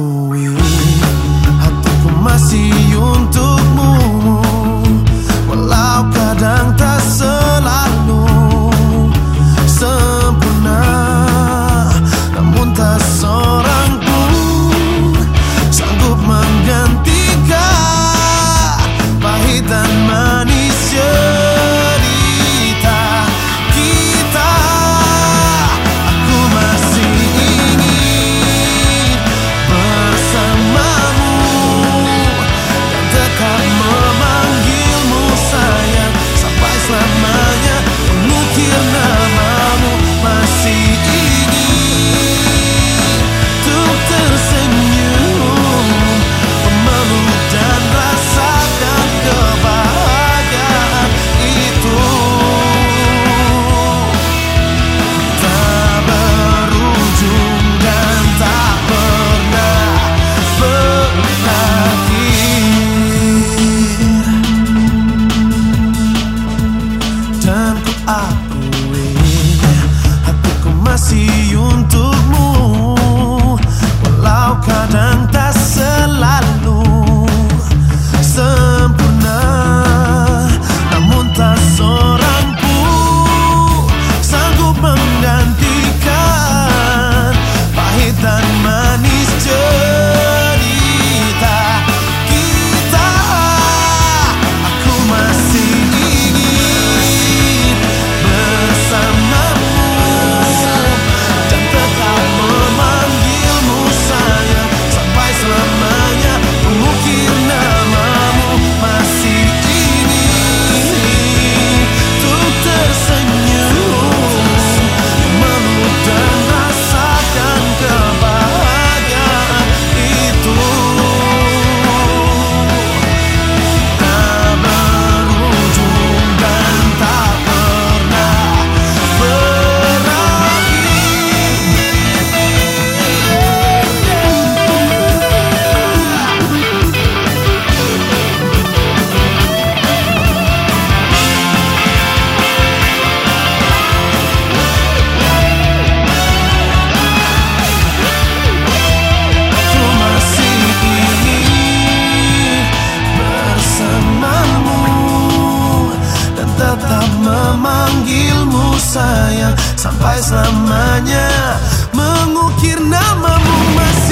who we memanggilmu sayang. Sampai selamanya Mengukir namamu masih